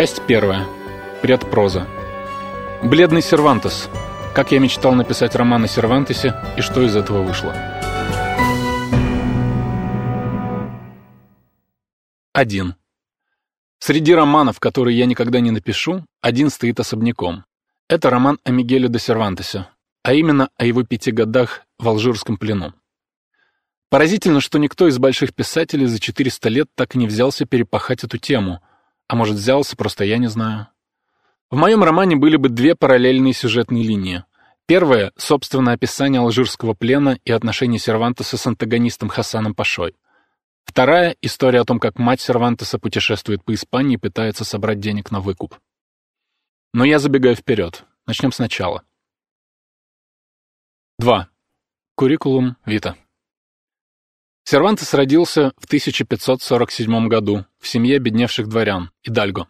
Часть первая. Предпроза. Бледный Сервантес. Как я мечтал написать роман о Сервантесе и что из этого вышло. 1. Среди романов, которые я никогда не напишу, один стоит особняком. Это роман о Мигеле де Сервантесе, а именно о его пяти годах в алжирском плену. Поразительно, что никто из больших писателей за 400 лет так и не взялся перепахать эту тему, а может взялся, просто я не знаю. В моем романе были бы две параллельные сюжетные линии. Первая — собственно, описание алжирского плена и отношений Сервантеса с антагонистом Хасаном Пашой. Вторая — история о том, как мать Сервантеса путешествует по Испании пытается собрать денег на выкуп. Но я забегаю вперед. Начнем сначала. 2. Куррикулум Вита. Сервантес родился в 1547 году в семье обедневших дворян, Идальго.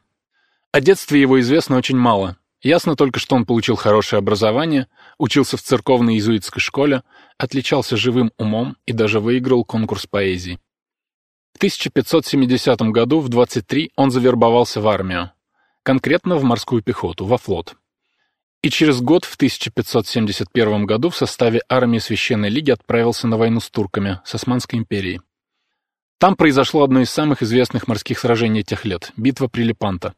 О детстве его известно очень мало. Ясно только, что он получил хорошее образование, учился в церковной иезуитской школе, отличался живым умом и даже выиграл конкурс поэзии. В 1570 году в 23 он завербовался в армию, конкретно в морскую пехоту, во флот и через год, в 1571 году, в составе армии Священной Лиги отправился на войну с турками, с Османской империей. Там произошло одно из самых известных морских сражений тех лет — битва при Лепанто.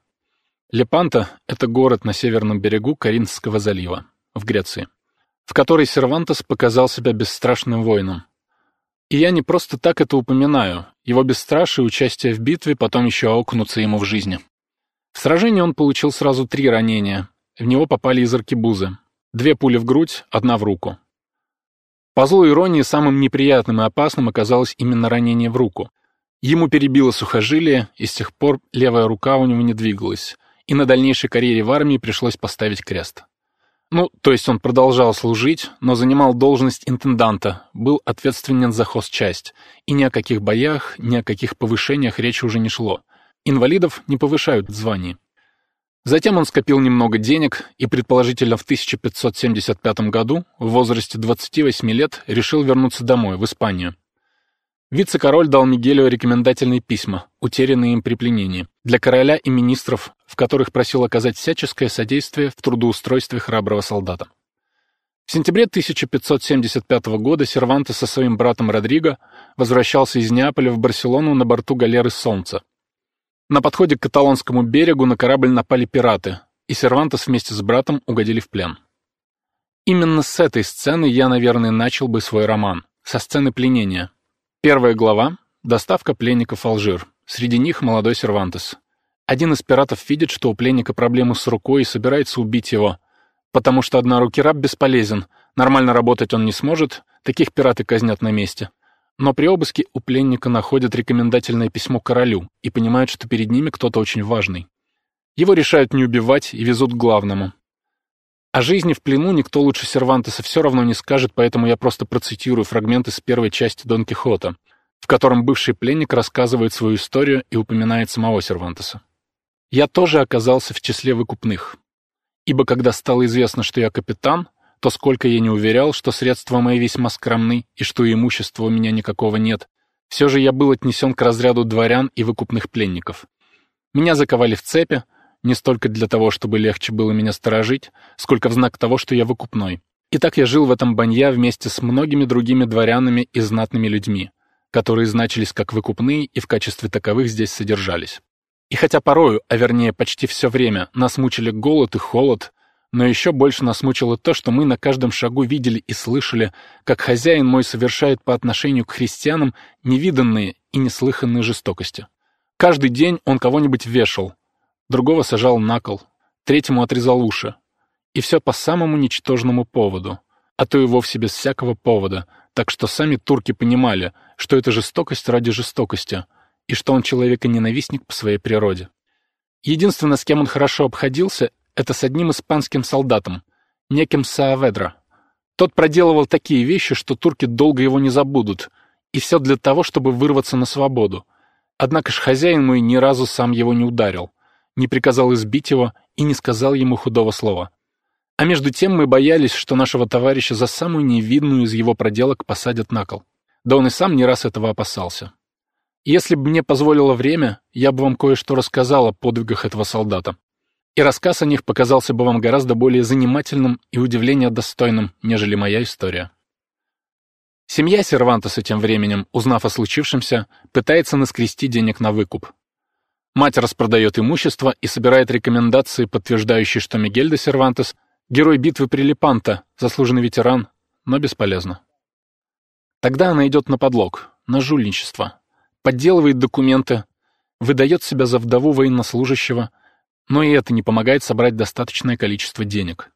Лепанто — это город на северном берегу Каринского залива, в Греции, в которой Сервантес показал себя бесстрашным воином. И я не просто так это упоминаю, его бесстрашие участие в битве потом еще аукнутся ему в жизни. В сражении он получил сразу три ранения, в него попали из аркебузы. Две пули в грудь, одна в руку. По злой иронии, самым неприятным и опасным оказалось именно ранение в руку. Ему перебило сухожилие, и с тех пор левая рука у него не двигалась, и на дальнейшей карьере в армии пришлось поставить крест. Ну, то есть он продолжал служить, но занимал должность интенданта, был ответственен за хозчасть, и ни о каких боях, ни о каких повышениях речи уже не шло. Инвалидов не повышают в звании. Затем он скопил немного денег и, предположительно, в 1575 году, в возрасте 28 лет, решил вернуться домой, в Испанию. Вице-король дал Мигелю рекомендательные письма, утерянные им при пленении, для короля и министров, в которых просил оказать всяческое содействие в трудоустройстве храброго солдата. В сентябре 1575 года Сервантес со своим братом Родриго возвращался из Неаполя в Барселону на борту галеры «Солнце», на подходе к каталонскому берегу на корабль напали пираты, и Сервантес вместе с братом угодили в плен. Именно с этой сцены я, наверное, начал бы свой роман, со сцены пленения. Первая глава — доставка пленников в Алжир. Среди них молодой Сервантес. Один из пиратов видит, что у пленника проблемы с рукой и собирается убить его, потому что однорукий раб бесполезен, нормально работать он не сможет, таких пираты казнят на месте. Но при обыске у пленника находят рекомендательное письмо королю и понимают, что перед ними кто-то очень важный. Его решают не убивать и везут к главному. О жизни в плену никто лучше Сервантеса все равно не скажет, поэтому я просто процитирую фрагменты с первой части Дон Кихота, в котором бывший пленник рассказывает свою историю и упоминает самого Сервантеса. «Я тоже оказался в числе выкупных, ибо когда стало известно, что я капитан, то сколько я не уверял, что средства мои весьма скромны и что имущества у меня никакого нет, все же я был отнесен к разряду дворян и выкупных пленников. Меня заковали в цепи, не столько для того, чтобы легче было меня сторожить, сколько в знак того, что я выкупной. И так я жил в этом банья вместе с многими другими дворянами и знатными людьми, которые значились как выкупные и в качестве таковых здесь содержались. И хотя порою, а вернее почти все время, нас мучили голод и холод, но еще больше нас мучило то, что мы на каждом шагу видели и слышали, как хозяин мой совершает по отношению к христианам невиданные и неслыханные жестокости. Каждый день он кого-нибудь вешал, другого сажал на кол, третьему отрезал уши. И все по самому ничтожному поводу, а то и вовсе без всякого повода, так что сами турки понимали, что это жестокость ради жестокости, и что он человека-ненавистник по своей природе. Единственное, с кем он хорошо обходился, это с одним испанским солдатом, неким Сааведро. Тот проделывал такие вещи, что турки долго его не забудут, и все для того, чтобы вырваться на свободу. Однако ж хозяин мой ни разу сам его не ударил, не приказал избить его и не сказал ему худого слова. А между тем мы боялись, что нашего товарища за самую невидную из его проделок посадят на кол. Да он и сам не раз этого опасался. Если бы мне позволило время, я бы вам кое-что рассказал о подвигах этого солдата. И рассказ о них показался бы вам гораздо более занимательным и удивления достойным, нежели моя история. Семья Сервантеса тем временем, узнав о случившемся, пытается наскрести денег на выкуп. Мать распродает имущество и собирает рекомендации, подтверждающие, что Мигель де Сервантес — герой битвы при Лепанто, заслуженный ветеран, но бесполезно. Тогда она идет на подлог, на жульничество, подделывает документы, выдает себя за вдову военнослужащего, но и это не помогает собрать достаточное количество денег.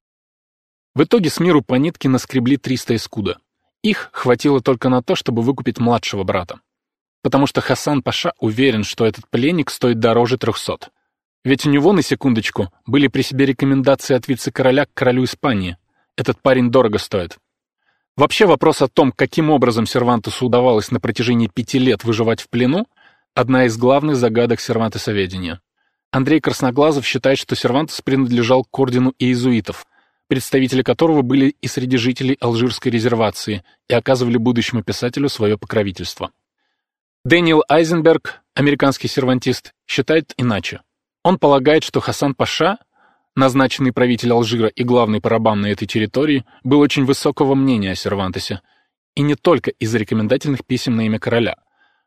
В итоге с миру по нитке наскребли 300 эскуда. Их хватило только на то, чтобы выкупить младшего брата. Потому что Хасан Паша уверен, что этот пленник стоит дороже 300. Ведь у него, на секундочку, были при себе рекомендации от вице-короля к королю Испании. Этот парень дорого стоит. Вообще вопрос о том, каким образом Сервантесу удавалось на протяжении пяти лет выживать в плену, одна из главных загадок сервантесоведения. Андрей Красноглазов считает, что Сервантес принадлежал к ордену иезуитов, представители которого были и среди жителей Алжирской резервации и оказывали будущему писателю свое покровительство. Дэниел Айзенберг, американский сервантист, считает иначе. Он полагает, что Хасан Паша назначенный правитель Алжира и главный парабан на этой территории, был очень высокого мнения о Сервантесе, и не только из-за рекомендательных писем на имя короля,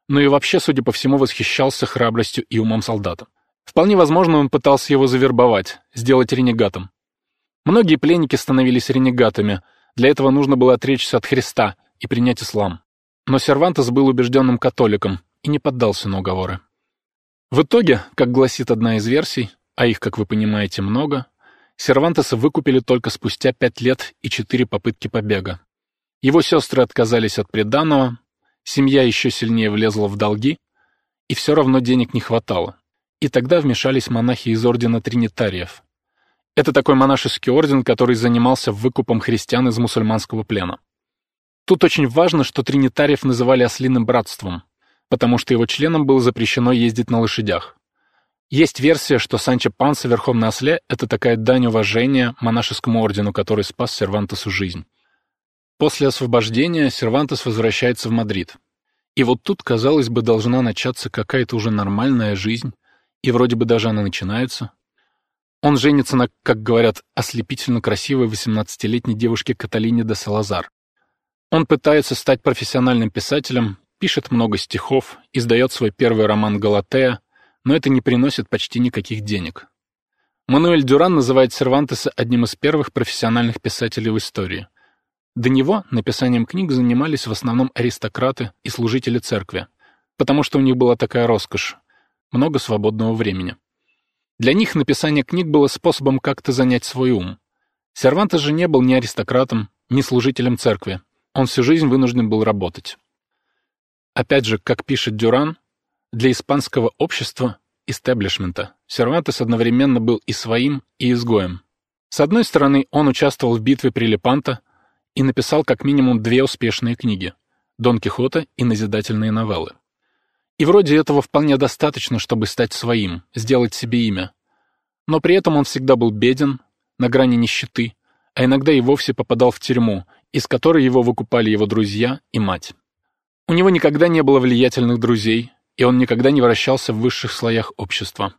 но и вообще, судя по всему, восхищался храбростью и умом солдата. Вполне возможно, он пытался его завербовать, сделать ренегатом. Многие пленники становились ренегатами, для этого нужно было отречься от Христа и принять ислам. Но Сервантес был убежденным католиком и не поддался на уговоры. В итоге, как гласит одна из версий, а их, как вы понимаете, много, Сервантеса выкупили только спустя пять лет и четыре попытки побега. Его сестры отказались от приданого, семья еще сильнее влезла в долги, и все равно денег не хватало. И тогда вмешались монахи из ордена Тринитариев. Это такой монашеский орден, который занимался выкупом христиан из мусульманского плена. Тут очень важно, что Тринитариев называли ослиным братством, потому что его членам было запрещено ездить на лошадях. Есть версия, что Санчо Панса верхом на осле — это такая дань уважения монашескому ордену, который спас Сервантесу жизнь. После освобождения Сервантес возвращается в Мадрид. И вот тут, казалось бы, должна начаться какая-то уже нормальная жизнь, и вроде бы даже она начинается. Он женится на, как говорят, ослепительно красивой 18-летней девушке Каталине де Салазар. Он пытается стать профессиональным писателем, пишет много стихов, издает свой первый роман «Галатея», но это не приносит почти никаких денег. Мануэль Дюран называет Сервантеса одним из первых профессиональных писателей в истории. До него написанием книг занимались в основном аристократы и служители церкви, потому что у них была такая роскошь — много свободного времени. Для них написание книг было способом как-то занять свой ум. Сервантес же не был ни аристократом, ни служителем церкви. Он всю жизнь вынужден был работать. Опять же, как пишет Дюран, для испанского общества, истеблишмента, Сервантес одновременно был и своим, и изгоем. С одной стороны, он участвовал в битве при Лепанто и написал как минимум две успешные книги «Дон Кихота» и назидательные новеллы. И вроде этого вполне достаточно, чтобы стать своим, сделать себе имя. Но при этом он всегда был беден, на грани нищеты, а иногда и вовсе попадал в тюрьму, из которой его выкупали его друзья и мать. У него никогда не было влиятельных друзей, и он никогда не вращался в высших слоях общества.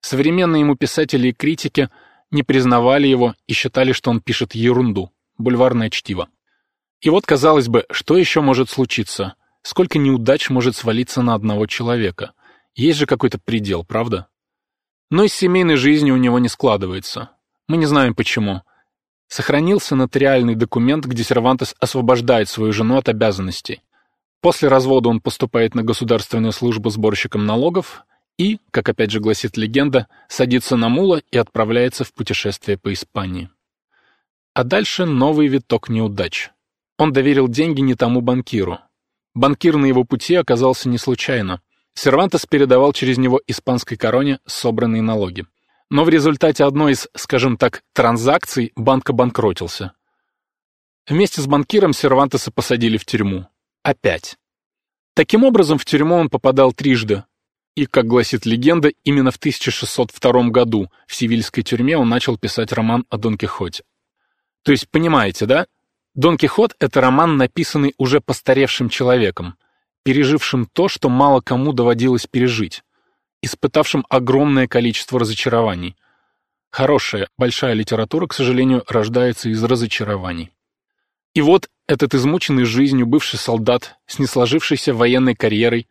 Современные ему писатели и критики не признавали его и считали, что он пишет ерунду, бульварное чтиво. И вот, казалось бы, что еще может случиться? Сколько неудач может свалиться на одного человека? Есть же какой-то предел, правда? Но из семейной жизни у него не складывается. Мы не знаем почему. Сохранился нотариальный документ, где Сервантес освобождает свою жену от обязанностей. После развода он поступает на государственную службу сборщиком налогов и, как опять же гласит легенда, садится на мула и отправляется в путешествие по Испании. А дальше новый виток неудач. Он доверил деньги не тому банкиру. Банкир на его пути оказался не случайно. Сервантес передавал через него испанской короне собранные налоги. Но в результате одной из, скажем так, транзакций банк обанкротился. Вместе с банкиром Сервантеса посадили в тюрьму. Опять. Таким образом, в тюрьму он попадал трижды. И, как гласит легенда, именно в 1602 году в Севильской тюрьме он начал писать роман о Дон Кихоте. То есть, понимаете, да? Дон Кихот — это роман, написанный уже постаревшим человеком. пережившим то, что мало кому доводилось пережить, испытавшим огромное количество разочарований. Хорошая, большая литература, к сожалению, рождается из разочарований. И вот этот измученный жизнью бывший солдат с несложившейся военной карьерой,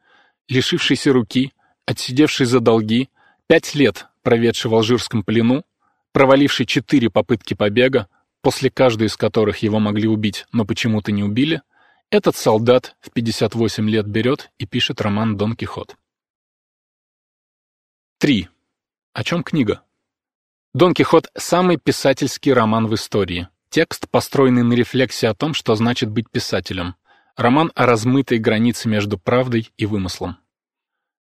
лишившийся руки, отсидевший за долги, пять лет проведший в алжирском плену, проваливший четыре попытки побега, после каждой из которых его могли убить, но почему-то не убили, этот солдат в 58 лет берет и пишет роман «Дон Кихот». 3. О чем книга? «Дон Кихот» — самый писательский роман в истории. Текст, построенный на рефлексии о том, что значит быть писателем. Роман о размытой границе между правдой и вымыслом.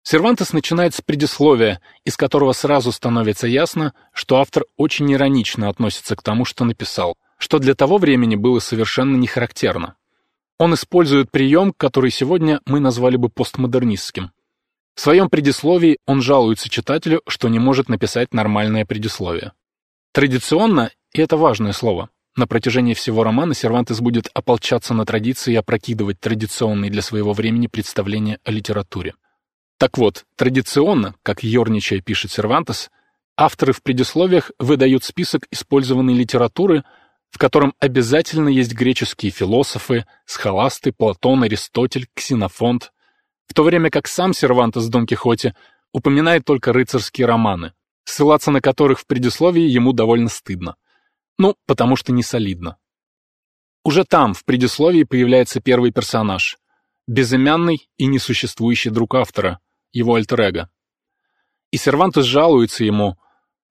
Сервантес начинает с предисловия, из которого сразу становится ясно, что автор очень иронично относится к тому, что написал, что для того времени было совершенно не характерно. Он использует прием, который сегодня мы назвали бы постмодернистским. В своем предисловии он жалуется читателю, что не может написать нормальное предисловие. Традиционно, и это важное слово, на протяжении всего романа Сервантес будет ополчаться на традиции и опрокидывать традиционные для своего времени представления о литературе. Так вот, традиционно, как ерничая пишет Сервантес, авторы в предисловиях выдают список использованной литературы, в котором обязательно есть греческие философы, схоласты, Платон, Аристотель, Ксенофонт, в то время как сам Сервантес в Дон Кихоте упоминает только рыцарские романы, ссылаться на которых в предисловии ему довольно стыдно. Ну, потому что не солидно. Уже там, в предисловии, появляется первый персонаж — безымянный и несуществующий друг автора, его альтер-эго. И Сервантес жалуется ему,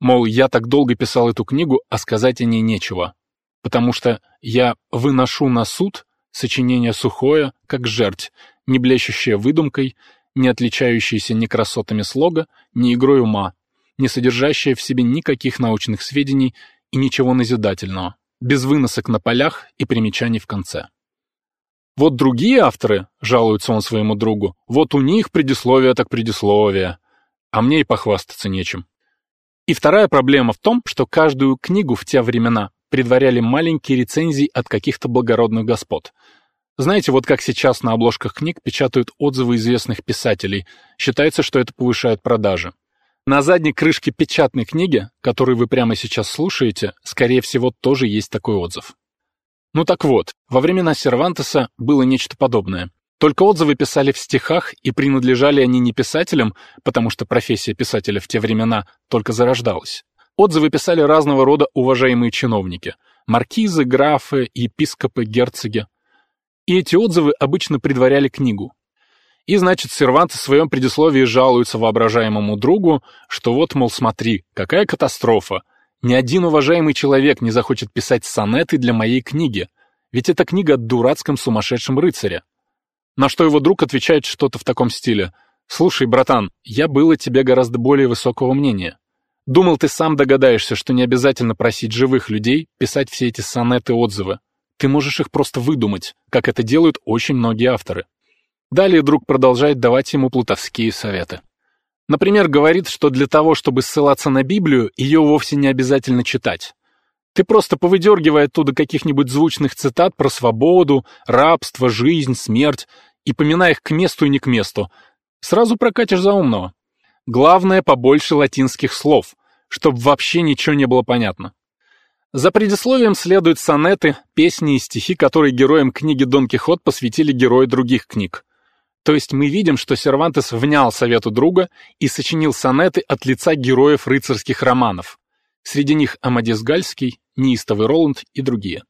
мол, я так долго писал эту книгу, а сказать о ней нечего, потому что я выношу на суд сочинение сухое, как жерть, не блещущее выдумкой, не отличающееся ни красотами слога, ни игрой ума, не содержащее в себе никаких научных сведений и ничего назидательного, без выносок на полях и примечаний в конце. Вот другие авторы, жалуется он своему другу, вот у них предисловие так предисловие, а мне и похвастаться нечем. И вторая проблема в том, что каждую книгу в те времена предваряли маленькие рецензии от каких-то благородных господ. Знаете, вот как сейчас на обложках книг печатают отзывы известных писателей, считается, что это повышает продажи. На задней крышке печатной книги, которую вы прямо сейчас слушаете, скорее всего, тоже есть такой отзыв. Ну так вот, во времена Сервантеса было нечто подобное. Только отзывы писали в стихах, и принадлежали они не писателям, потому что профессия писателя в те времена только зарождалась. Отзывы писали разного рода уважаемые чиновники – маркизы, графы, епископы, герцоги. И эти отзывы обычно предваряли книгу. И, значит, Сервантес в своем предисловии жалуется воображаемому другу, что вот, мол, смотри, какая катастрофа – ни один уважаемый человек не захочет писать сонеты для моей книги, ведь это книга о дурацком сумасшедшем рыцаре. На что его друг отвечает что-то в таком стиле. «Слушай, братан, я был о тебе гораздо более высокого мнения. Думал, ты сам догадаешься, что не обязательно просить живых людей писать все эти сонеты-отзывы. Ты можешь их просто выдумать, как это делают очень многие авторы». Далее друг продолжает давать ему плутовские советы. Например, говорит, что для того, чтобы ссылаться на Библию, ее вовсе не обязательно читать. Ты просто повыдергивай оттуда каких-нибудь звучных цитат про свободу, рабство, жизнь, смерть и поминай их к месту и не к месту. Сразу прокатишь за умного. Главное, побольше латинских слов, чтобы вообще ничего не было понятно. За предисловием следуют сонеты, песни и стихи, которые героям книги «Дон Кихот» посвятили герои других книг. То есть мы видим, что Сервантес внял совету друга и сочинил сонеты от лица героев рыцарских романов. Среди них Амадис Гальский, Неистовый Роланд и другие.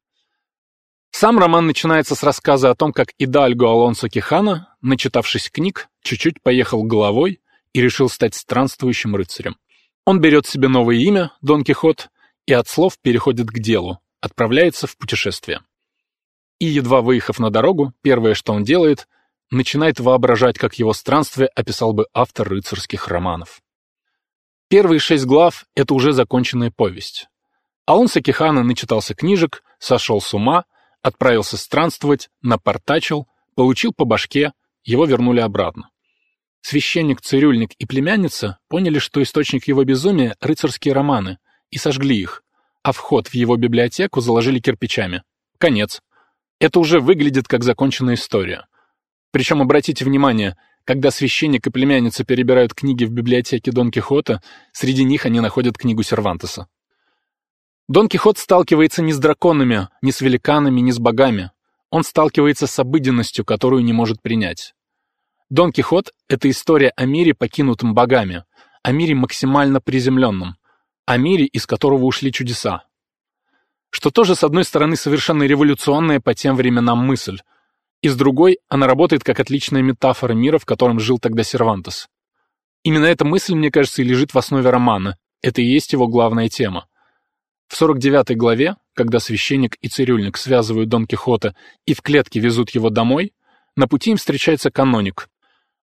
Сам роман начинается с рассказа о том, как Идальго Алонсо Кихана, начитавшись книг, чуть-чуть поехал головой и решил стать странствующим рыцарем. Он берет себе новое имя, Дон Кихот, и от слов переходит к делу, отправляется в путешествие. И, едва выехав на дорогу, первое, что он делает, начинает воображать, как его странствие описал бы автор рыцарских романов. Первые шесть глав — это уже законченная повесть. Алонсо Кихана начитался книжек, сошел с ума, отправился странствовать, напортачил, получил по башке, его вернули обратно. Священник, цирюльник и племянница поняли, что источник его безумия — рыцарские романы, и сожгли их, а вход в его библиотеку заложили кирпичами. Конец. Это уже выглядит как законченная история. Причем, обратите внимание, когда священник и племянница перебирают книги в библиотеке Дон Кихота, среди них они находят книгу Сервантеса. Дон Кихот сталкивается не с драконами, не с великанами, не с богами. Он сталкивается с обыденностью, которую не может принять. Дон Кихот — это история о мире, покинутом богами, о мире максимально приземленном, о мире, из которого ушли чудеса. Что тоже, с одной стороны, совершенно революционная по тем временам мысль, и с другой, она работает как отличная метафора мира, в котором жил тогда Сервантес. Именно эта мысль, мне кажется, и лежит в основе романа, это и есть его главная тема. В 49 главе, когда священник и цирюльник связывают Дон Кихота и в клетке везут его домой, на пути им встречается каноник.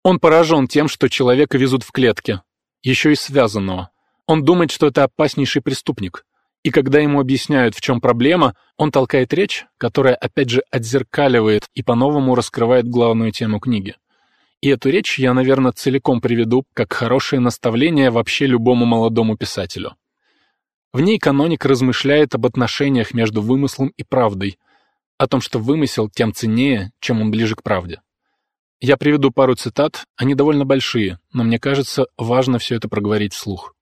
Он поражен тем, что человека везут в клетке, еще и связанного. Он думает, что это опаснейший преступник. И когда ему объясняют, в чем проблема, он толкает речь, которая опять же отзеркаливает и по-новому раскрывает главную тему книги. И эту речь я, наверное, целиком приведу как хорошее наставление вообще любому молодому писателю. В ней каноник размышляет об отношениях между вымыслом и правдой, о том, что вымысел тем ценнее, чем он ближе к правде. Я приведу пару цитат, они довольно большие, но мне кажется, важно все это проговорить вслух.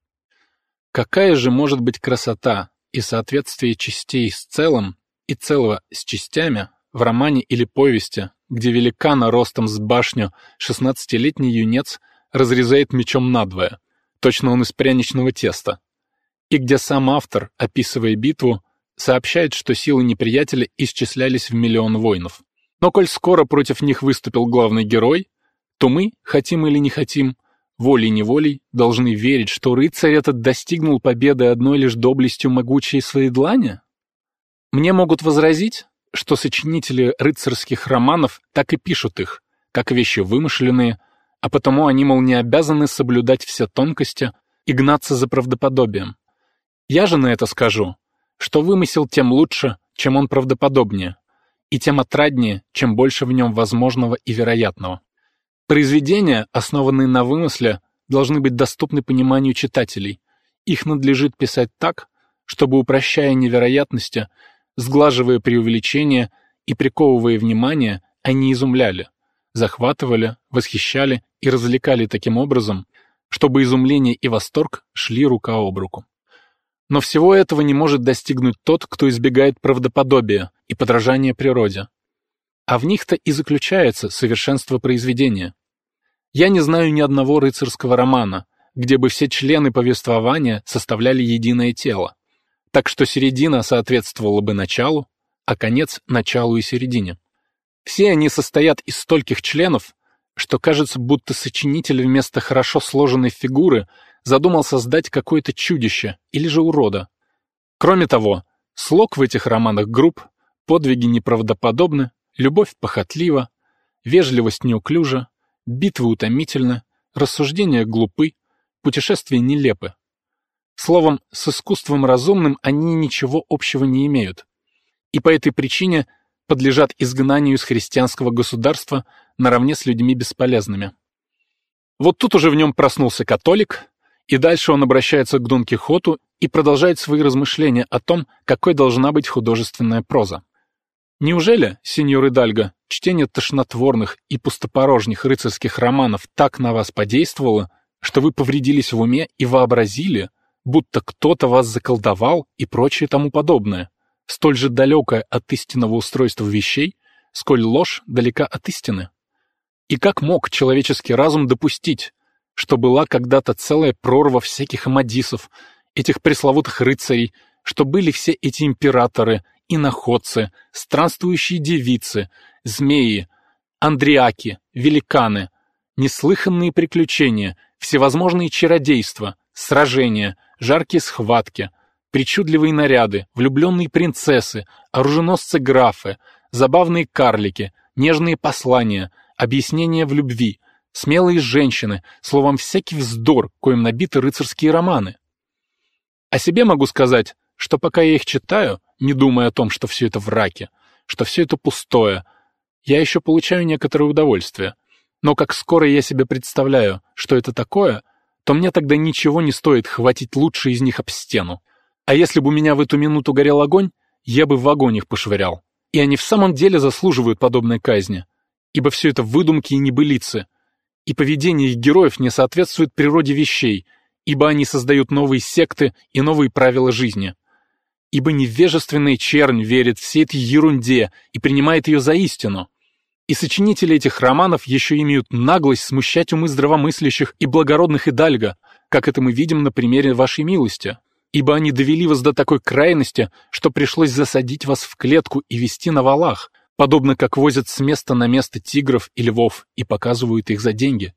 Какая же может быть красота и соответствие частей с целым и целого с частями в романе или повести, где великана ростом с башню 16-летний юнец разрезает мечом надвое, точно он из пряничного теста, и где сам автор, описывая битву, сообщает, что силы неприятеля исчислялись в миллион воинов. Но коль скоро против них выступил главный герой, то мы, хотим или не хотим, волей-неволей должны верить, что рыцарь этот достигнул победы одной лишь доблестью могучей своей длани? Мне могут возразить, что сочинители рыцарских романов так и пишут их, как вещи вымышленные, а потому они, мол, не обязаны соблюдать все тонкости и гнаться за правдоподобием. Я же на это скажу, что вымысел тем лучше, чем он правдоподобнее, и тем отраднее, чем больше в нем возможного и вероятного. Произведения, основанные на вымысле, должны быть доступны пониманию читателей. Их надлежит писать так, чтобы, упрощая невероятности, сглаживая преувеличения и приковывая внимание, они изумляли, захватывали, восхищали и развлекали таким образом, чтобы изумление и восторг шли рука об руку. Но всего этого не может достигнуть тот, кто избегает правдоподобия и подражания природе. А в них-то и заключается совершенство произведения. Я не знаю ни одного рыцарского романа, где бы все члены повествования составляли единое тело. Так что середина соответствовала бы началу, а конец — началу и середине. Все они состоят из стольких членов, что кажется, будто сочинитель вместо хорошо сложенной фигуры задумал создать какое-то чудище или же урода. Кроме того, слог в этих романах групп, подвиги неправдоподобны, Любовь похотлива, вежливость неуклюжа, битвы утомительны, рассуждения глупы, путешествия нелепы. Словом, с искусством разумным они ничего общего не имеют. И по этой причине подлежат изгнанию из христианского государства наравне с людьми бесполезными. Вот тут уже в нем проснулся католик, и дальше он обращается к Дон Кихоту и продолжает свои размышления о том, какой должна быть художественная проза. Неужели, сеньор Идальго, чтение тошнотворных и пустопорожних рыцарских романов так на вас подействовало, что вы повредились в уме и вообразили, будто кто-то вас заколдовал и прочее тому подобное, столь же далекое от истинного устройства вещей, сколь ложь далека от истины? И как мог человеческий разум допустить, что была когда-то целая прорва всяких амадисов, этих пресловутых рыцарей, что были все эти императоры, иноходцы, странствующие девицы, змеи, андриаки, великаны, неслыханные приключения, всевозможные чародейства, сражения, жаркие схватки, причудливые наряды, влюбленные принцессы, оруженосцы-графы, забавные карлики, нежные послания, объяснения в любви, смелые женщины, словом, всякий вздор, коим набиты рыцарские романы. О себе могу сказать, что пока я их читаю, не думая о том, что все это в раке, что все это пустое, я еще получаю некоторое удовольствие. Но как скоро я себе представляю, что это такое, то мне тогда ничего не стоит хватить лучше из них об стену. А если бы у меня в эту минуту горел огонь, я бы в огонь их пошвырял. И они в самом деле заслуживают подобной казни. ибо все это выдумки и небылицы, и поведение их героев не соответствует природе вещей, ибо они создают новые секты и новые правила жизни. Ибо невежественная чернь верит всей этой ерунде и принимает ее за истину. И сочинители этих романов еще имеют наглость смущать умы здравомыслящих и благородных Идальго, как это мы видим на примере вашей милости ибо они довели вас до такой крайности, что пришлось засадить вас в клетку и вести на валах, подобно как возят с места на место тигров и львов и показывают их за деньги.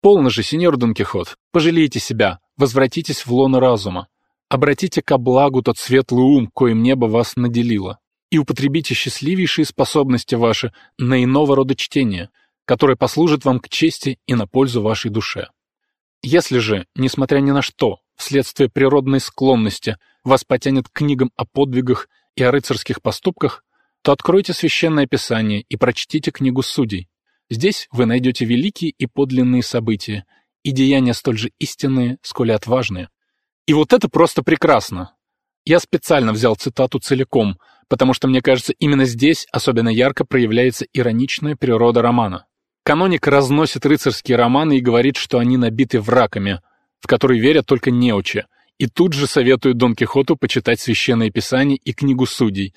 Полно же, сеньор Дон Кихот, пожалейте себя, возвратитесь в лоно разума, обратите ко благу тот светлый ум, коим небо вас наделило, и употребите счастливейшие способности ваши на иного рода чтение, которое послужит вам к чести и на пользу вашей душе. Если же, несмотря ни на что, вследствие природной склонности вас потянет к книгам о подвигах и о рыцарских поступках, то откройте Священное Писание и прочтите книгу Судей. Здесь вы найдете великие и подлинные события, и деяния столь же истинные, сколь и отважные. И вот это просто прекрасно. Я специально взял цитату целиком, потому что мне кажется, именно здесь особенно ярко проявляется ироничная природа романа. Каноник разносит рыцарские романы и говорит, что они набиты враками – в который верят только неучи, и тут же советуют Дон Кихоту почитать Священное Писание и книгу Судей.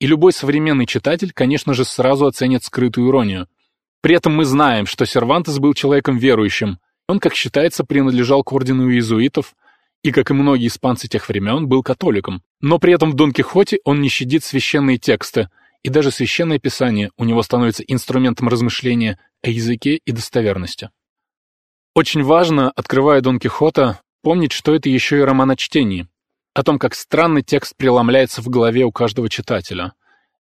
И любой современный читатель, конечно же, сразу оценит скрытую иронию. При этом мы знаем, что Сервантес был человеком верующим. Он, как считается, принадлежал к ордену иезуитов, и, как и многие испанцы тех времен, был католиком. Но при этом в Дон Кихоте он не щадит священные тексты, и даже Священное Писание у него становится инструментом размышления о языке и достоверности. Очень важно, открывая Дон Кихота, помнить, что это еще и роман о чтении, о том, как странный текст преломляется в голове у каждого читателя.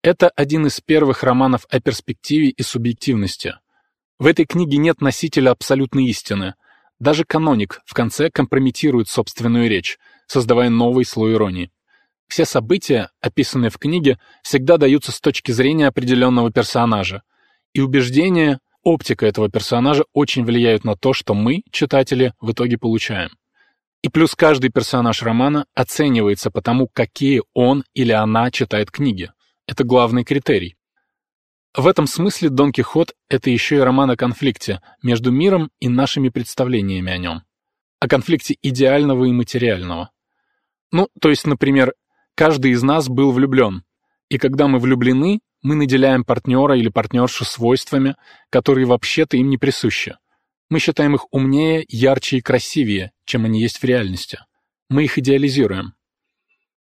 Это один из первых романов о перспективе и субъективности. В этой книге нет носителя абсолютной истины. Даже каноник в конце компрометирует собственную речь, создавая новый слой иронии. Все события, описанные в книге, всегда даются с точки зрения определенного персонажа, и убеждения, оптика этого персонажа очень влияет на то, что мы, читатели, в итоге получаем. И плюс каждый персонаж романа оценивается по тому, какие он или она читает книги. Это главный критерий. В этом смысле Дон Кихот — это еще и роман о конфликте между миром и нашими представлениями о нем. О конфликте идеального и материального. Ну, то есть, например, каждый из нас был влюблен, и когда мы влюблены, мы наделяем партнера или партнершу свойствами, которые вообще-то им не присущи. Мы считаем их умнее, ярче и красивее, чем они есть в реальности. Мы их идеализируем.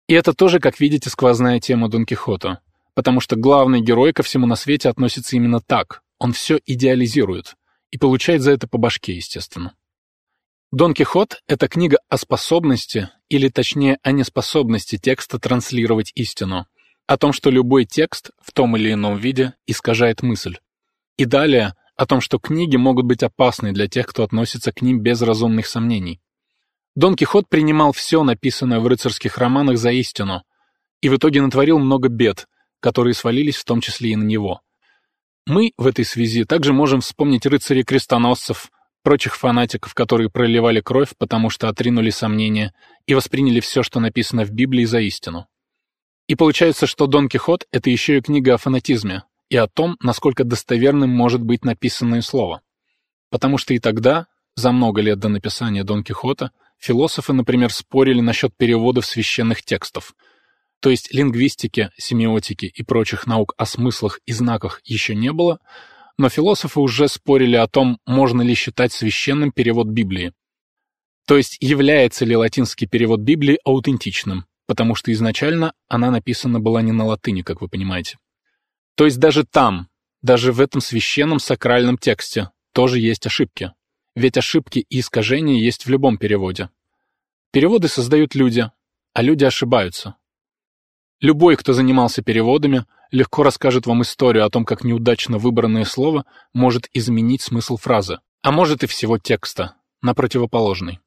И это тоже, как видите, сквозная тема Дон Кихота, потому что главный герой ко всему на свете относится именно так, он все идеализирует и получает за это по башке, естественно. Дон Кихот — это книга о способности, или точнее о неспособности текста транслировать истину, о том, что любой текст в том или ином виде искажает мысль. И далее о том, что книги могут быть опасны для тех, кто относится к ним без разумных сомнений. Дон Кихот принимал все написанное в рыцарских романах за истину и в итоге натворил много бед, которые свалились в том числе и на него. Мы в этой связи также можем вспомнить рыцарей-крестоносцев, прочих фанатиков, которые проливали кровь, потому что отринули сомнения и восприняли все, что написано в Библии, за истину. И получается, что Дон Кихот — это еще и книга о фанатизме и о том, насколько достоверным может быть написанное слово. Потому что и тогда, за много лет до написания Дон Кихота, философы, например, спорили насчет переводов священных текстов. То есть лингвистики, семиотики и прочих наук о смыслах и знаках еще не было, но философы уже спорили о том, можно ли считать священным перевод Библии. То есть является ли латинский перевод Библии аутентичным, потому что изначально она написана была не на латыни, как вы понимаете. То есть даже там, даже в этом священном сакральном тексте тоже есть ошибки. Ведь ошибки и искажения есть в любом переводе. Переводы создают люди, а люди ошибаются. Любой, кто занимался переводами, легко расскажет вам историю о том, как неудачно выбранное слово может изменить смысл фразы, а может и всего текста, на противоположный.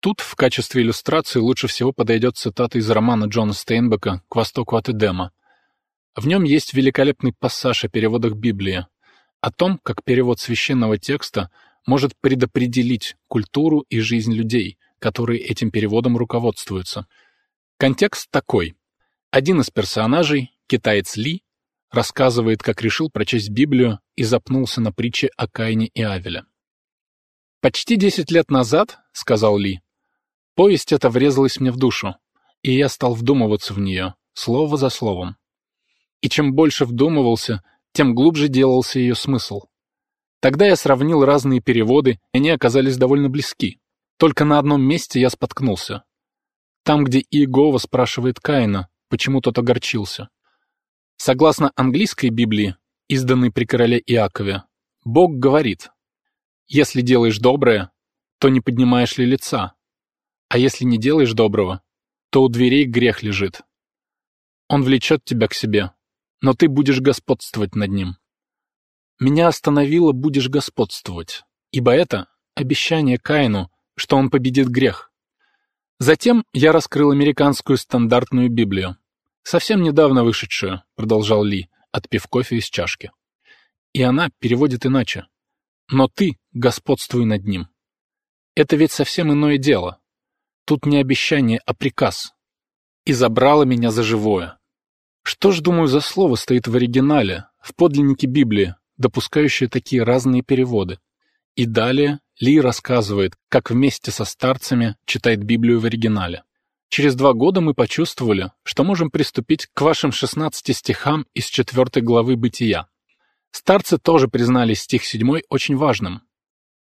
Тут в качестве иллюстрации лучше всего подойдет цитата из романа Джона Стейнбека «К востоку от Эдема». В нем есть великолепный пассаж о переводах Библии, о том, как перевод священного текста может предопределить культуру и жизнь людей, которые этим переводом руководствуются. Контекст такой. Один из персонажей, китаец Ли, рассказывает, как решил прочесть Библию и запнулся на притче о Каине и Авеле. «Почти десять лет назад, — сказал Ли, — повесть эта врезалась мне в душу, и я стал вдумываться в нее, слово за словом. И чем больше вдумывался, тем глубже делался ее смысл. Тогда я сравнил разные переводы, и они оказались довольно близки. Только на одном месте я споткнулся. Там, где Иегова спрашивает Каина, почему тот огорчился. Согласно английской Библии, изданной при короле Иакове, Бог говорит, «Если делаешь доброе, то не поднимаешь ли лица, а если не делаешь доброго, то у дверей грех лежит. Он влечет тебя к себе, но ты будешь господствовать над ним. Меня остановило «будешь господствовать», ибо это обещание Каину, что он победит грех. Затем я раскрыл американскую стандартную Библию, совсем недавно вышедшую, продолжал Ли, отпив кофе из чашки. И она переводит иначе. Но ты господствуй над ним. Это ведь совсем иное дело. Тут не обещание, а приказ. И забрало меня за живое. Что ж, думаю, за слово стоит в оригинале, в подлиннике Библии, допускающее такие разные переводы? И далее Ли рассказывает, как вместе со старцами читает Библию в оригинале. Через два года мы почувствовали, что можем приступить к вашим 16 стихам из 4 главы Бытия. Старцы тоже признали стих 7 очень важным.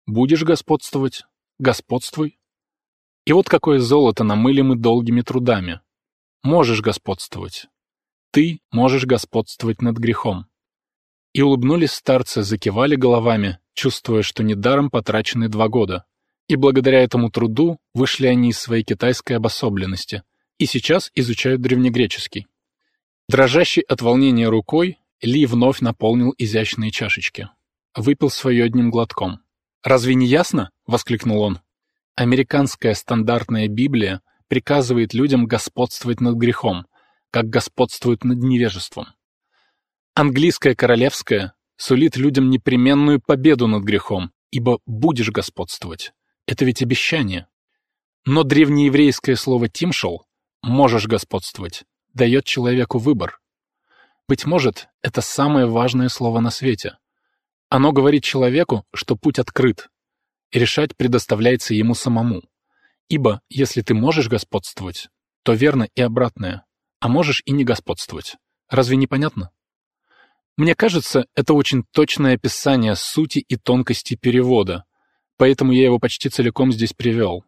«Будешь господствовать? Господствуй». И вот какое золото намыли мы долгими трудами. Можешь господствовать. Ты можешь господствовать над грехом. И улыбнулись старцы, закивали головами, чувствуя, что недаром потрачены два года. И благодаря этому труду вышли они из своей китайской обособленности и сейчас изучают древнегреческий. Дрожащий от волнения рукой, Ли вновь наполнил изящные чашечки. Выпил свое одним глотком. «Разве не ясно?» — воскликнул он. «Американская стандартная Библия приказывает людям господствовать над грехом, как господствует над невежеством. Английская королевская сулит людям непременную победу над грехом, ибо будешь господствовать. Это ведь обещание. Но древнееврейское слово «тимшел» — «можешь господствовать» дает человеку выбор. Быть может, это самое важное слово на свете. Оно говорит человеку, что путь открыт, и решать предоставляется ему самому. Ибо, если ты можешь господствовать, то верно и обратное а можешь и не господствовать. Разве не понятно? Мне кажется, это очень точное описание сути и тонкости перевода, поэтому я его почти целиком здесь привел.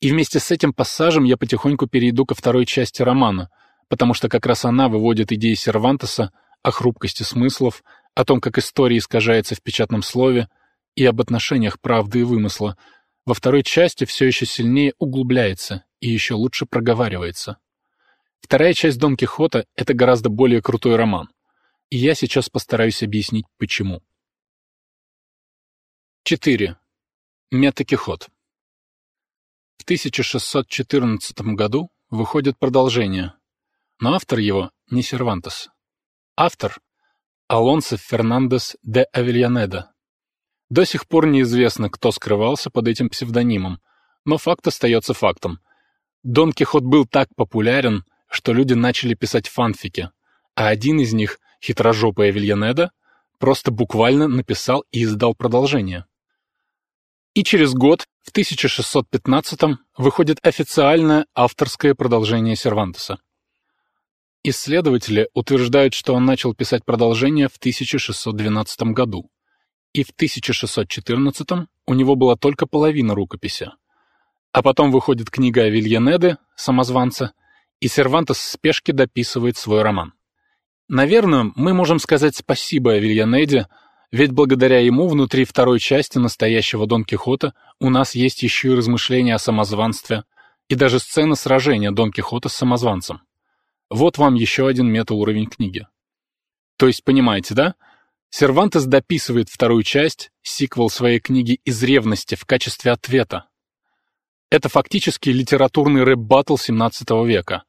И вместе с этим пассажем я потихоньку перейду ко второй части романа, потому что как раз она выводит идеи Сервантеса о хрупкости смыслов, о том, как история искажается в печатном слове, и об отношениях правды и вымысла, во второй части все еще сильнее углубляется и еще лучше проговаривается. Вторая часть Дон Кихота — это гораздо более крутой роман. И я сейчас постараюсь объяснить, почему. 4. Мета-Кихот. В 1614 году выходит продолжение, но автор его не Сервантес. Автор — Алонсо Фернандес де Авельянеда. До сих пор неизвестно, кто скрывался под этим псевдонимом, но факт остается фактом. Дон Кихот был так популярен, что люди начали писать фанфики, а один из них, хитрожопая Вильянеда, просто буквально написал и издал продолжение. И через год, в 1615-м, выходит официальное авторское продолжение Сервантеса. Исследователи утверждают, что он начал писать продолжение в 1612 году, и в 1614 у него была только половина рукописи. А потом выходит книга о Вильянеде, самозванца, и Сервантес в спешке дописывает свой роман. Наверное, мы можем сказать спасибо Авельянеде, ведь благодаря ему внутри второй части настоящего Дон Кихота у нас есть еще и размышления о самозванстве и даже сцена сражения Дон Кихота с самозванцем. Вот вам еще один метауровень книги. То есть, понимаете, да? Сервантес дописывает вторую часть, сиквел своей книги из ревности в качестве ответа, это фактически литературный рэп-баттл 17 века.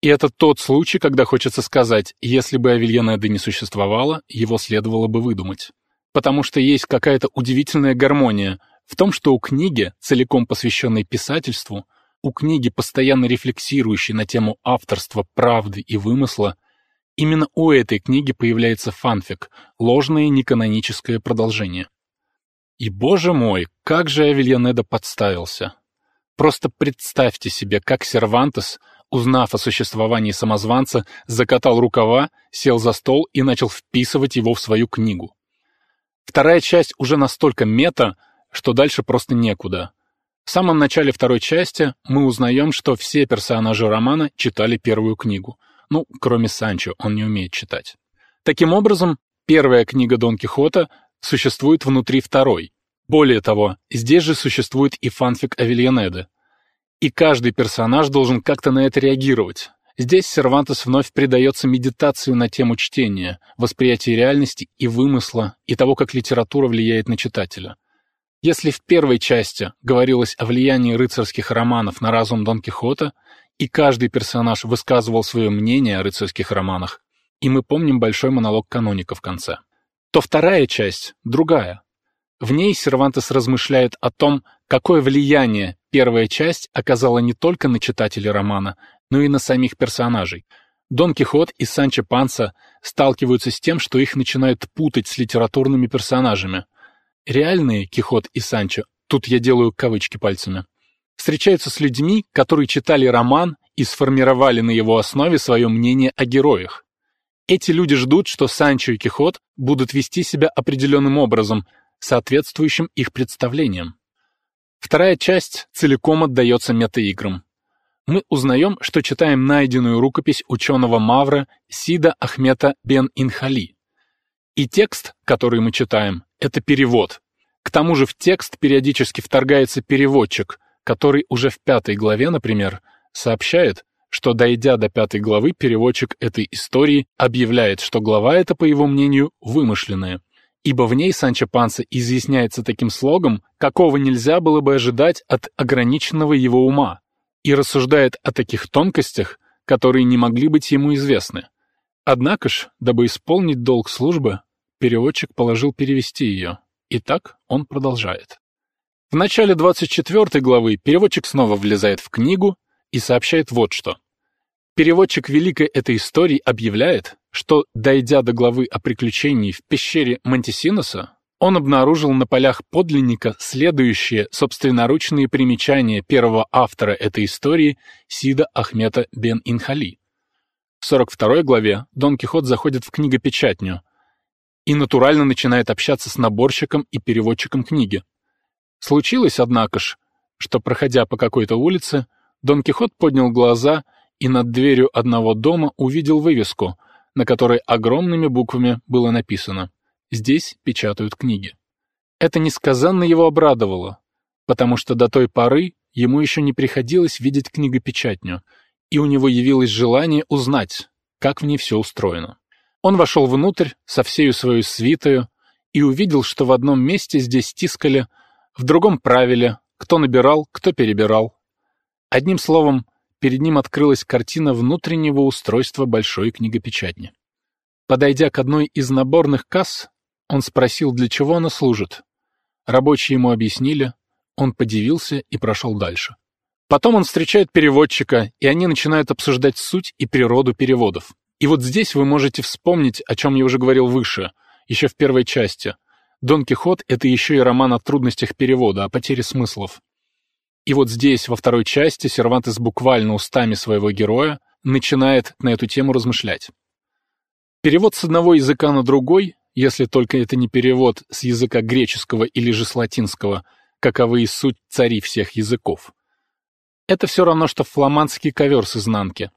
И это тот случай, когда хочется сказать, если бы Авельянеда не существовало, его следовало бы выдумать. Потому что есть какая-то удивительная гармония в том, что у книги, целиком посвященной писательству, у книги, постоянно рефлексирующей на тему авторства, правды и вымысла, Именно у этой книги появляется фанфик, ложное неканоническое продолжение. И, боже мой, как же Авельянеда подставился. Просто представьте себе, как Сервантес, узнав о существовании самозванца, закатал рукава, сел за стол и начал вписывать его в свою книгу. Вторая часть уже настолько мета, что дальше просто некуда. В самом начале второй части мы узнаем, что все персонажи романа читали первую книгу. Ну, кроме Санчо, он не умеет читать. Таким образом, первая книга Дон Кихота существует внутри второй. Более того, здесь же существует и фанфик Авельянеды. И каждый персонаж должен как-то на это реагировать. Здесь Сервантес вновь предается медитацию на тему чтения, восприятия реальности и вымысла, и того, как литература влияет на читателя. Если в первой части говорилось о влиянии рыцарских романов на разум Дон Кихота, и каждый персонаж высказывал свое мнение о рыцарских романах, и мы помним большой монолог каноника в конце, то вторая часть другая. В ней Сервантес размышляет о том, какое влияние первая часть оказала не только на читателей романа, но и на самих персонажей. Дон Кихот и Санчо Панса сталкиваются с тем, что их начинают путать с литературными персонажами. Реальные Кихот и Санчо, тут я делаю кавычки пальцами, встречаются с людьми, которые читали роман и сформировали на его основе свое мнение о героях. Эти люди ждут, что Санчо и Кихот будут вести себя определенным образом, соответствующим их представлениям. Вторая часть целиком отдается метаиграм. Мы узнаем, что читаем найденную рукопись ученого Мавра Сида Ахмета бен Инхали. И текст, который мы читаем, это перевод. К тому же в текст периодически вторгается переводчик, который уже в пятой главе, например, сообщает, что, дойдя до пятой главы, переводчик этой истории объявляет, что глава эта, по его мнению, вымышленная, ибо в ней Санчо Панса изъясняется таким слогом, какого нельзя было бы ожидать от ограниченного его ума, и рассуждает о таких тонкостях, которые не могли быть ему известны. Однако ж, дабы исполнить долг службы, переводчик положил перевести ее. И так он продолжает. В начале 24 главы переводчик снова влезает в книгу и сообщает вот что. Переводчик великой этой истории объявляет, что, дойдя до главы о приключении в пещере Мантисиноса, он обнаружил на полях подлинника следующие собственноручные примечания первого автора этой истории Сида Ахмета бен Инхали. В 42 главе Дон Кихот заходит в книгопечатню и натурально начинает общаться с наборщиком и переводчиком книги. Случилось, однако ж, что, проходя по какой-то улице, Дон Кихот поднял глаза и над дверью одного дома увидел вывеску, на которой огромными буквами было написано «Здесь печатают книги». Это несказанно его обрадовало, потому что до той поры ему еще не приходилось видеть книгопечатню, и у него явилось желание узнать, как в ней все устроено. Он вошел внутрь со всею свою свитою и увидел, что в одном месте здесь тискали в другом правиле, кто набирал, кто перебирал. Одним словом, перед ним открылась картина внутреннего устройства большой книгопечатни. Подойдя к одной из наборных касс, он спросил, для чего она служит. Рабочие ему объяснили, он подивился и прошел дальше. Потом он встречает переводчика, и они начинают обсуждать суть и природу переводов. И вот здесь вы можете вспомнить, о чем я уже говорил выше, еще в первой части, Дон Кихот — это еще и роман о трудностях перевода, о потере смыслов. И вот здесь, во второй части, Сервантес буквально устами своего героя начинает на эту тему размышлять. Перевод с одного языка на другой, если только это не перевод с языка греческого или же с латинского, каковы и суть цари всех языков. Это все равно, что фламандский ковер с изнанки.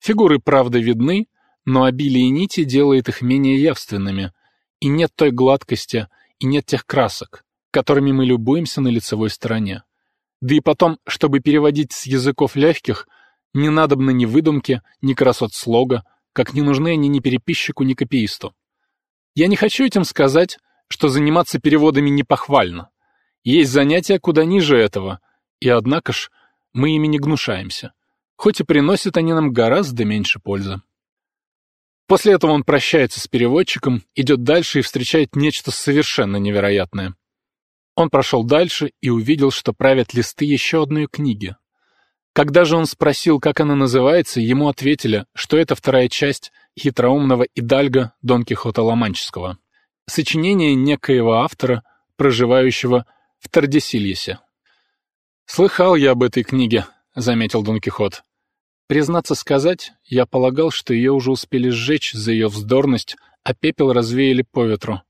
Фигуры, правда, видны, но обилие нити делает их менее явственными — и нет той гладкости, и нет тех красок, которыми мы любуемся на лицевой стороне. Да и потом, чтобы переводить с языков легких, не надобно ни выдумки, ни красот слога, как не нужны они ни переписчику, ни копиисту. Я не хочу этим сказать, что заниматься переводами не похвально. Есть занятия куда ниже этого, и однако ж мы ими не гнушаемся, хоть и приносят они нам гораздо меньше пользы. После этого он прощается с переводчиком, идет дальше и встречает нечто совершенно невероятное. Он прошел дальше и увидел, что правят листы еще одной книги. Когда же он спросил, как она называется, ему ответили, что это вторая часть хитроумного Идальга Дон Кихота Ломанческого. Сочинение некоего автора, проживающего в Тардесильесе. «Слыхал я об этой книге», — заметил Дон Кихот. Признаться сказать, я полагал, что ее уже успели сжечь за ее вздорность, а пепел развеяли по ветру.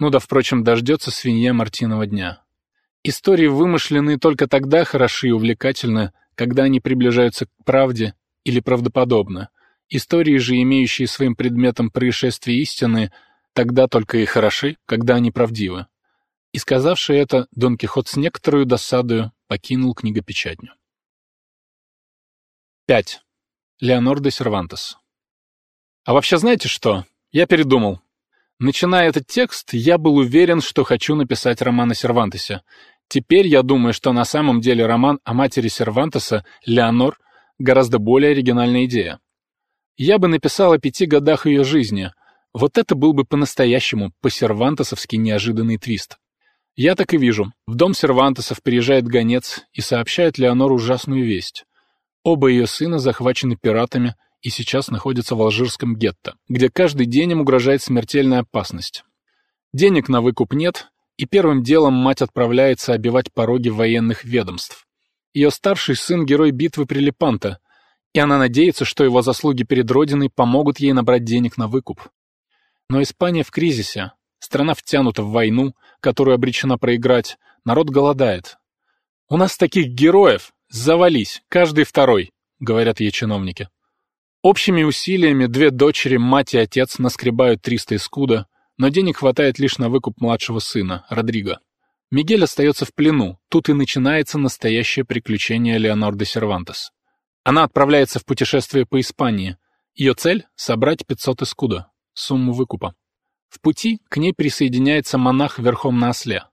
Ну да, впрочем, дождется свинья Мартинова дня. Истории вымышленные только тогда хороши и увлекательны, когда они приближаются к правде или правдоподобны. Истории же, имеющие своим предметом происшествия истины, тогда только и хороши, когда они правдивы. И сказавший это, Дон Кихот с некоторой досадою покинул книгопечатню. 5. Леонор де Сервантес. А вообще знаете что? Я передумал. Начиная этот текст, я был уверен, что хочу написать роман о Сервантесе. Теперь я думаю, что на самом деле роман о матери Сервантеса, Леонор, гораздо более оригинальная идея. Я бы написал о пяти годах ее жизни. Вот это был бы по-настоящему, по-сервантесовски неожиданный твист. Я так и вижу. В дом Сервантесов приезжает гонец и сообщает Леонор ужасную весть. Оба ее сына захвачены пиратами и сейчас находятся в алжирском гетто, где каждый день им угрожает смертельная опасность. Денег на выкуп нет, и первым делом мать отправляется обивать пороги военных ведомств. Ее старший сын — герой битвы при Лепанто, и она надеется, что его заслуги перед Родиной помогут ей набрать денег на выкуп. Но Испания в кризисе, страна втянута в войну, которую обречена проиграть, народ голодает. «У нас таких героев! Завались, каждый второй!» — говорят ей чиновники. Общими усилиями две дочери, мать и отец наскребают 300 искуда, но денег хватает лишь на выкуп младшего сына, Родриго. Мигель остается в плену, тут и начинается настоящее приключение Леонор де Сервантес. Она отправляется в путешествие по Испании. Ее цель — собрать 500 искуда, сумму выкупа. В пути к ней присоединяется монах верхом на осле.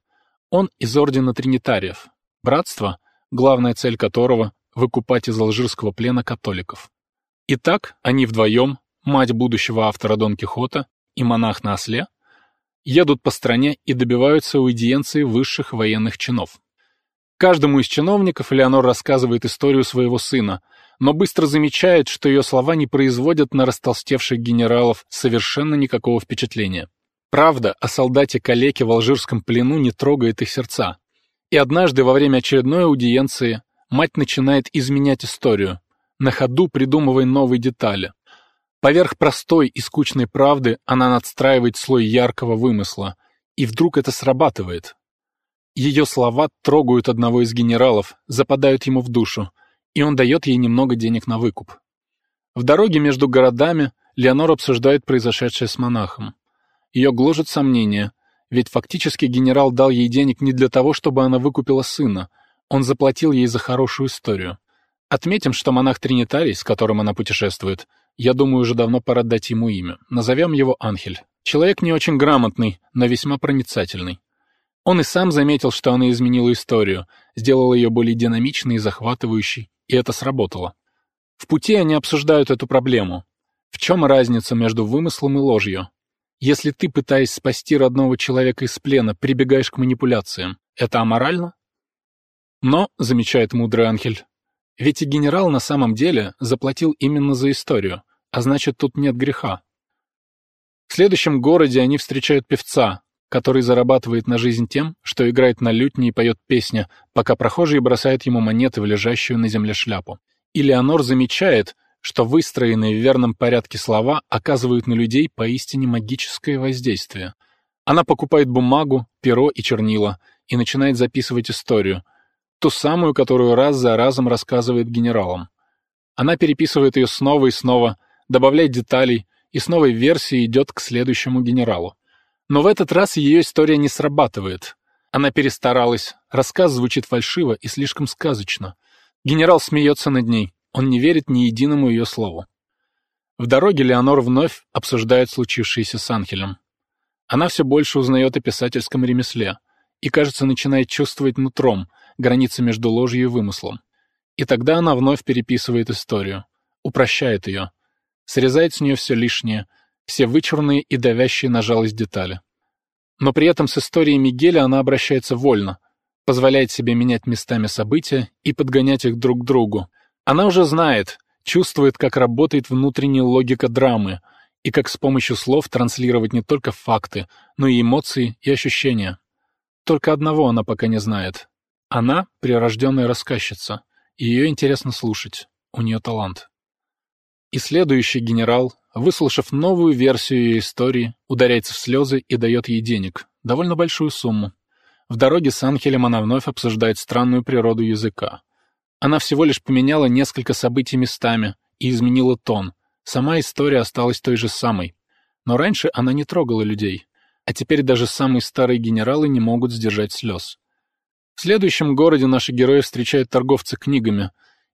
Он из ордена тринитариев, братство, главная цель которого — выкупать из алжирского плена католиков. Итак, они вдвоем, мать будущего автора Дон Кихота и монах на осле, едут по стране и добиваются аудиенции высших военных чинов. Каждому из чиновников Леонор рассказывает историю своего сына, но быстро замечает, что ее слова не производят на растолстевших генералов совершенно никакого впечатления. Правда о солдате-калеке в алжирском плену не трогает их сердца. И однажды во время очередной аудиенции мать начинает изменять историю, на ходу придумывая новые детали. Поверх простой и скучной правды она надстраивает слой яркого вымысла, и вдруг это срабатывает. Ее слова трогают одного из генералов, западают ему в душу, и он дает ей немного денег на выкуп. В дороге между городами Леонор обсуждает произошедшее с монахом. Ее гложет сомнение, ведь фактически генерал дал ей денег не для того, чтобы она выкупила сына, он заплатил ей за хорошую историю. Отметим, что монах Тринитарий, с которым она путешествует, я думаю, уже давно пора дать ему имя. Назовем его Анхель. Человек не очень грамотный, но весьма проницательный. Он и сам заметил, что она изменила историю, сделала ее более динамичной и захватывающей, и это сработало. В пути они обсуждают эту проблему. В чем разница между вымыслом и ложью? Если ты, пытаясь спасти родного человека из плена, прибегаешь к манипуляциям, это аморально? Но, замечает мудрый Анхель, ведь и генерал на самом деле заплатил именно за историю а значит, тут нет греха. В следующем городе они встречают певца, который зарабатывает на жизнь тем, что играет на лютне и поет песни, пока прохожие бросают ему монеты в лежащую на земле шляпу. И Леонор замечает, что выстроенные в верном порядке слова оказывают на людей поистине магическое воздействие. Она покупает бумагу, перо и чернила и начинает записывать историю, ту самую, которую раз за разом рассказывает генералам. Она переписывает ее снова и снова, добавляет деталей и с новой версией идет к следующему генералу. Но в этот раз ее история не срабатывает. Она перестаралась, рассказ звучит фальшиво и слишком сказочно. Генерал смеется над ней, он не верит ни единому ее слову. В дороге Леонор вновь обсуждает случившееся с Анхелем. Она все больше узнает о писательском ремесле и, кажется, начинает чувствовать нутром границы между ложью и вымыслом. И тогда она вновь переписывает историю, упрощает ее, срезает с нее все лишнее, все вычурные и давящие на жалость детали. Но при этом с историей Мигеля она обращается вольно, позволяет себе менять местами события и подгонять их друг к другу, Она уже знает, чувствует, как работает внутренняя логика драмы и как с помощью слов транслировать не только факты, но и эмоции и ощущения. Только одного она пока не знает. Она — прирожденная рассказчица, и ее интересно слушать, у нее талант. И следующий генерал, выслушав новую версию ее истории, ударяется в слезы и дает ей денег, довольно большую сумму. В дороге с Анхелем она вновь обсуждает странную природу языка. Она всего лишь поменяла несколько событий местами и изменила тон. Сама история осталась той же самой. Но раньше она не трогала людей, а теперь даже самые старые генералы не могут сдержать слез. В следующем городе наши герои встречают торговца книгами,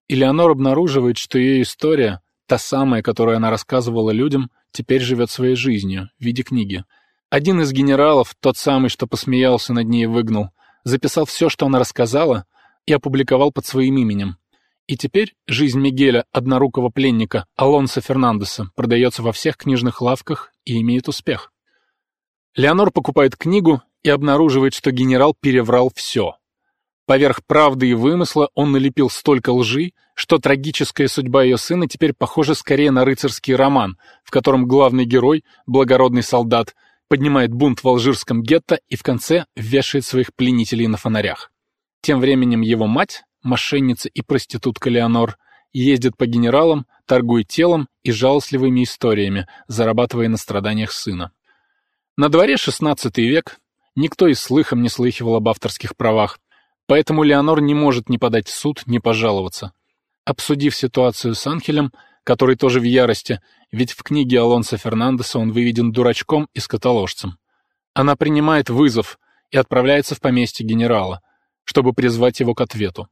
и Леонор обнаруживает, что ее история, та самая, которую она рассказывала людям, теперь живет своей жизнью, в виде книги. Один из генералов, тот самый, что посмеялся над ней и выгнал, записал все, что она рассказала, и опубликовал под своим именем. И теперь жизнь Мигеля, однорукого пленника, Алонса Фернандеса, продается во всех книжных лавках и имеет успех. Леонор покупает книгу и обнаруживает, что генерал переврал все. Поверх правды и вымысла он налепил столько лжи, что трагическая судьба ее сына теперь похожа скорее на рыцарский роман, в котором главный герой, благородный солдат, поднимает бунт в алжирском гетто и в конце вешает своих пленителей на фонарях. Тем временем его мать, мошенница и проститутка Леонор, ездит по генералам, торгует телом и жалостливыми историями, зарабатывая на страданиях сына. На дворе XVI век, никто и слыхом не слыхивал об авторских правах, поэтому Леонор не может ни подать в суд, ни пожаловаться. Обсудив ситуацию с Анхелем, который тоже в ярости, ведь в книге Алонсо Фернандеса он выведен дурачком и скотоложцем. Она принимает вызов и отправляется в поместье генерала — чтобы призвать его к ответу.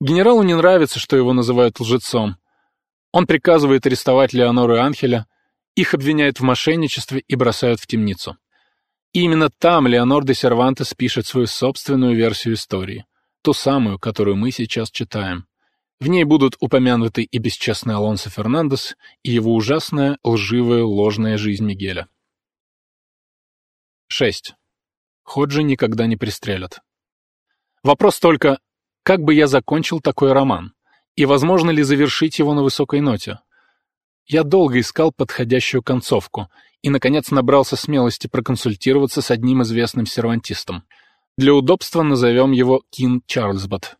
Генералу не нравится, что его называют лжецом. Он приказывает арестовать Леонору и Анхеля, их обвиняют в мошенничестве и бросают в темницу. Именно там Леонор Сервантес пишет свою собственную версию истории, ту самую, которую мы сейчас читаем. В ней будут упомянуты и бесчестный Алонсо Фернандес, и его ужасная, лживая, ложная жизнь Мигеля. 6. Ходжи никогда не пристрелят. Вопрос только, как бы я закончил такой роман? И возможно ли завершить его на высокой ноте? Я долго искал подходящую концовку и, наконец, набрался смелости проконсультироваться с одним известным сервантистом. Для удобства назовем его Кин Чарльзбот.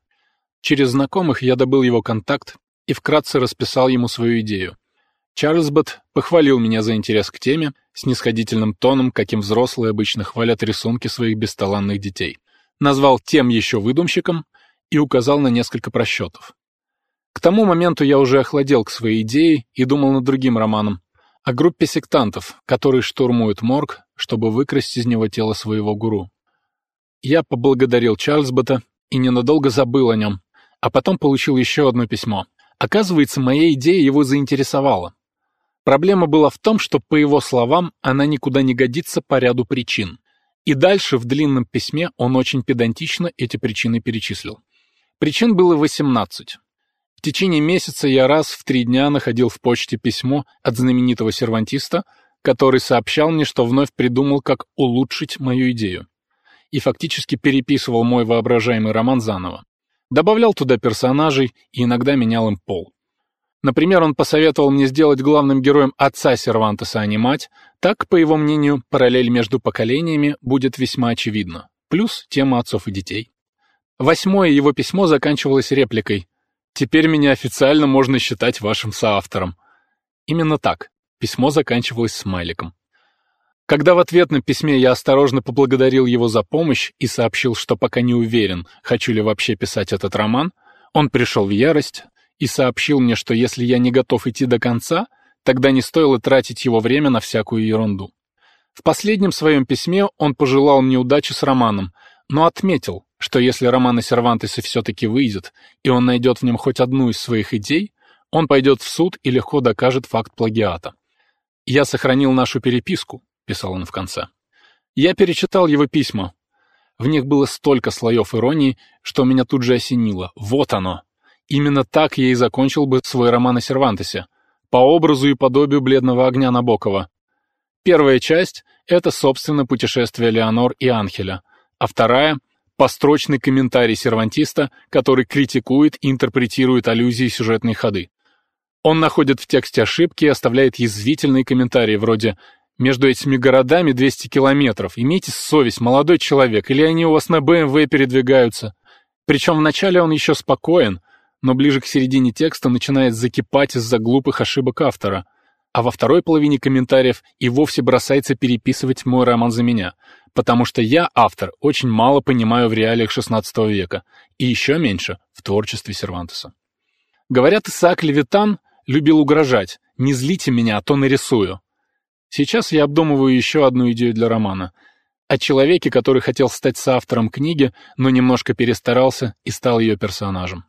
Через знакомых я добыл его контакт и вкратце расписал ему свою идею. Чарльзбот похвалил меня за интерес к теме с нисходительным тоном, каким взрослые обычно хвалят рисунки своих бесталанных детей назвал тем еще выдумщиком и указал на несколько просчетов. К тому моменту я уже охладел к своей идее и думал над другим романом, о группе сектантов, которые штурмуют морг, чтобы выкрасть из него тело своего гуру. Я поблагодарил Чарльзбота и ненадолго забыл о нем, а потом получил еще одно письмо. Оказывается, моя идея его заинтересовала. Проблема была в том, что, по его словам, она никуда не годится по ряду причин. И дальше в длинном письме он очень педантично эти причины перечислил. Причин было 18. В течение месяца я раз в три дня находил в почте письмо от знаменитого сервантиста, который сообщал мне, что вновь придумал, как улучшить мою идею. И фактически переписывал мой воображаемый роман заново. Добавлял туда персонажей и иногда менял им пол. Например, он посоветовал мне сделать главным героем отца Сервантеса, а не мать. Так, по его мнению, параллель между поколениями будет весьма очевидна. Плюс тема отцов и детей. Восьмое его письмо заканчивалось репликой «Теперь меня официально можно считать вашим соавтором». Именно так. Письмо заканчивалось смайликом. Когда в ответ на письме я осторожно поблагодарил его за помощь и сообщил, что пока не уверен, хочу ли вообще писать этот роман, он пришел в ярость, и сообщил мне, что если я не готов идти до конца, тогда не стоило тратить его время на всякую ерунду. В последнем своем письме он пожелал мне удачи с романом, но отметил, что если роман о Сервантесе все-таки выйдет, и он найдет в нем хоть одну из своих идей, он пойдет в суд и легко докажет факт плагиата. «Я сохранил нашу переписку», — писал он в конце. Я перечитал его письма. В них было столько слоев иронии, что меня тут же осенило. Вот оно, Именно так я и закончил бы свой роман о Сервантесе, по образу и подобию бледного огня Набокова. Первая часть — это, собственно, путешествие Леонор и Анхеля, а вторая — построчный комментарий сервантиста, который критикует и интерпретирует аллюзии и сюжетные ходы. Он находит в тексте ошибки и оставляет язвительные комментарии вроде «Между этими городами 200 километров. Имейте совесть, молодой человек, или они у вас на БМВ передвигаются?» Причем вначале он еще спокоен, но ближе к середине текста начинает закипать из-за глупых ошибок автора – а во второй половине комментариев и вовсе бросается переписывать мой роман за меня, потому что я, автор, очень мало понимаю в реалиях XVI века и еще меньше в творчестве Сервантеса. Говорят, Исаак Левитан любил угрожать «не злите меня, а то нарисую». Сейчас я обдумываю еще одну идею для романа — о человеке, который хотел стать соавтором книги, но немножко перестарался и стал ее персонажем.